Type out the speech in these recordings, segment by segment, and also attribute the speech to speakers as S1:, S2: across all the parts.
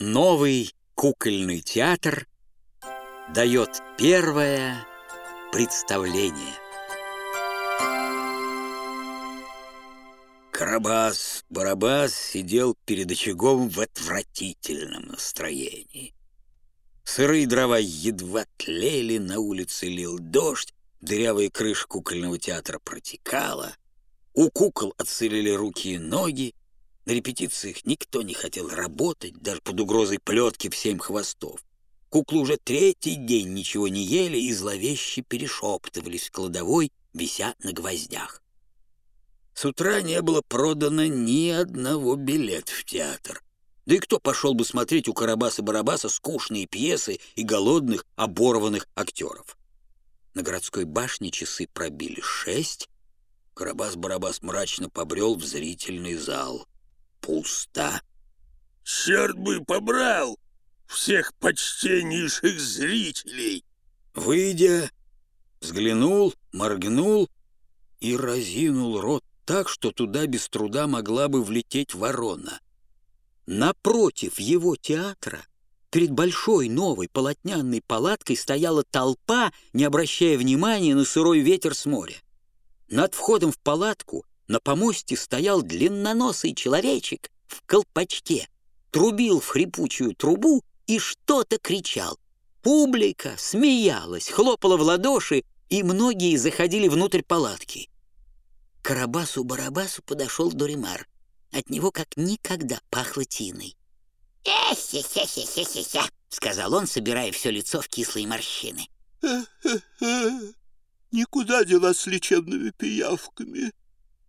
S1: Новый кукольный театр дает первое представление. Карабас-Барабас сидел перед очагом в отвратительном настроении. Сырые дрова едва тлели, на улице лил дождь, дырявая крыша кукольного театра протекала, у кукол отсылили руки и ноги, на репетициях никто не хотел работать, даже под угрозой плетки в семь хвостов. Куклы уже третий день ничего не ели и зловеще перешептывались в кладовой, вися на гвоздях. С утра не было продано ни одного билета в театр. Да и кто пошел бы смотреть у Карабаса-Барабаса скучные пьесы и голодных, оборванных актеров? На городской башне часы пробили шесть. Карабас-Барабас мрачно побрел в зрительный зал пусто.
S2: Черт бы побрал всех почтеннейших зрителей!
S1: Выйдя, взглянул, моргнул и разинул рот так, что туда без труда могла бы влететь ворона. Напротив его театра перед большой новой полотняной палаткой стояла толпа, не обращая внимания на сырой ветер с моря. Над входом в палатку на помосте стоял длинноносый человечек в колпачке, трубил в хрипучую трубу и что-то кричал. Публика смеялась, хлопала в ладоши, и многие заходили внутрь палатки. Карабасу-Барабасу подошел Доримар. От него как никогда пахло тиной. «Эхе-хе-хе-хе-хе-хе», — сказал он, собирая все лицо в кислые морщины.
S2: Никуда дела с лечебными пиявками.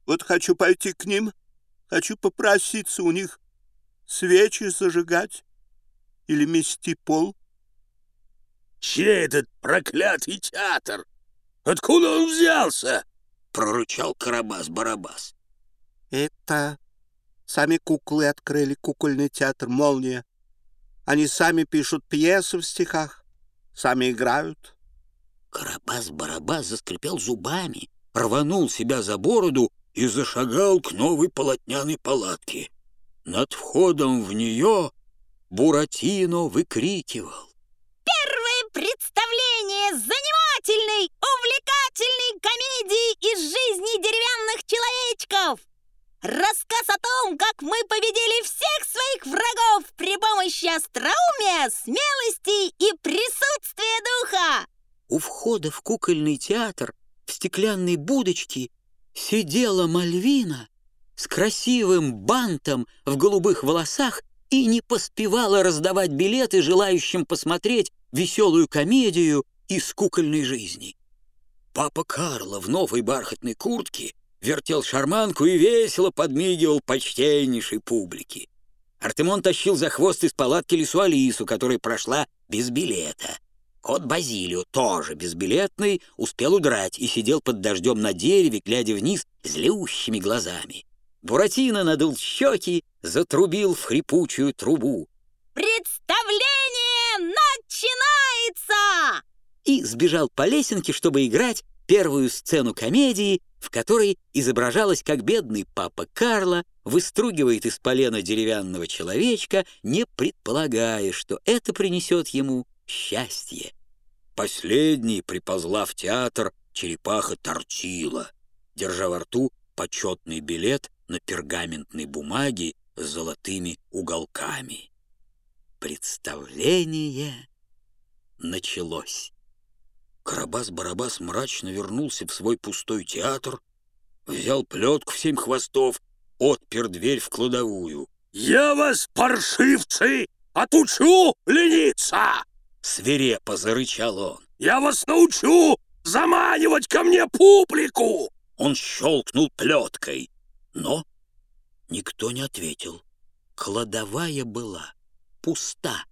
S2: Вот хочу пойти к ним, хочу попроситься у них свечи зажигать или мести пол.
S3: Чей этот проклятый театр? Откуда он взялся?
S1: Прорычал Карабас-Барабас.
S2: Это сами куклы открыли кукольный театр «Молния». Они сами пишут пьесы в стихах, сами играют.
S1: Карабас-Барабас заскрипел зубами, рванул себя за бороду и зашагал к новой полотняной палатке. Над входом в нее Буратино выкрикивал.
S4: Первое представление занимательной, увлекательной комедии из жизни деревянных человечков. Рассказ о том, как мы победили всех своих врагов при помощи остроумия, смелости и присутствия духа.
S1: У входа в кукольный театр в стеклянной будочке сидела Мальвина с красивым бантом в голубых волосах и не поспевала раздавать билеты желающим посмотреть веселую комедию из кукольной жизни. Папа Карло в новой бархатной куртке вертел шарманку и весело подмигивал почтеннейшей публике. Артемон тащил за хвост из палатки лису Алису, которая прошла без билета — Кот Базилио, тоже безбилетный, успел удрать и сидел под дождем на дереве, глядя вниз злющими глазами. Буратино надул щеки, затрубил в хрипучую трубу.
S4: «Представление начинается!»
S1: И сбежал по лесенке, чтобы играть первую сцену комедии, в которой изображалось, как бедный папа Карло выстругивает из полена деревянного человечка, не предполагая, что это принесет ему счастье. Последний приползла в театр черепаха Тортила, держа во рту почетный билет на пергаментной бумаге с золотыми уголками. Представление началось. Карабас-Барабас мрачно вернулся в свой пустой театр, взял плетку в семь хвостов, отпер дверь в кладовую.
S3: «Я вас, паршивцы, отучу лениться!»
S1: — свирепо зарычал он.
S3: «Я вас научу заманивать ко мне публику!»
S1: Он щелкнул плеткой, но никто не ответил. Кладовая была пуста.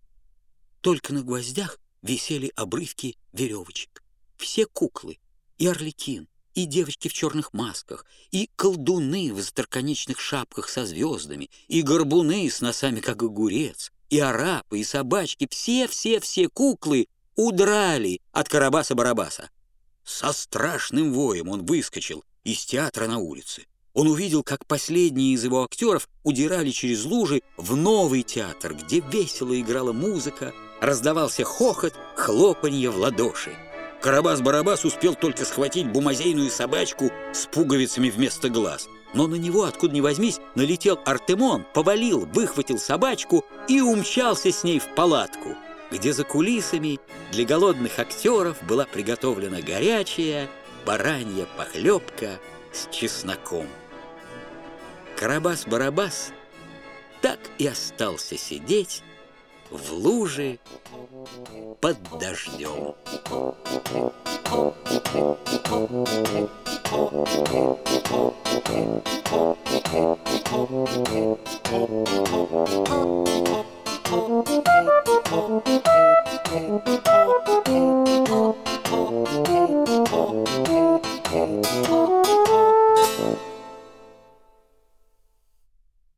S1: Только на гвоздях висели обрывки веревочек. Все куклы, и Орликин, и девочки в черных масках, и колдуны в остроконечных шапках со звездами, и горбуны с носами, как огурец, и арапы, и собачки, все-все-все куклы удрали от Карабаса-Барабаса. Со страшным воем он выскочил из театра на улице. Он увидел, как последние из его актеров удирали через лужи в новый театр, где весело играла музыка, раздавался хохот, хлопанье в ладоши. Карабас-Барабас успел только схватить бумазейную собачку с пуговицами вместо глаз. Но на него, откуда ни возьмись, налетел Артемон, повалил, выхватил собачку и умчался с ней в палатку, где за кулисами для голодных актеров была приготовлена горячая баранья похлебка с чесноком. Карабас-Барабас так и остался сидеть в луже под дождем.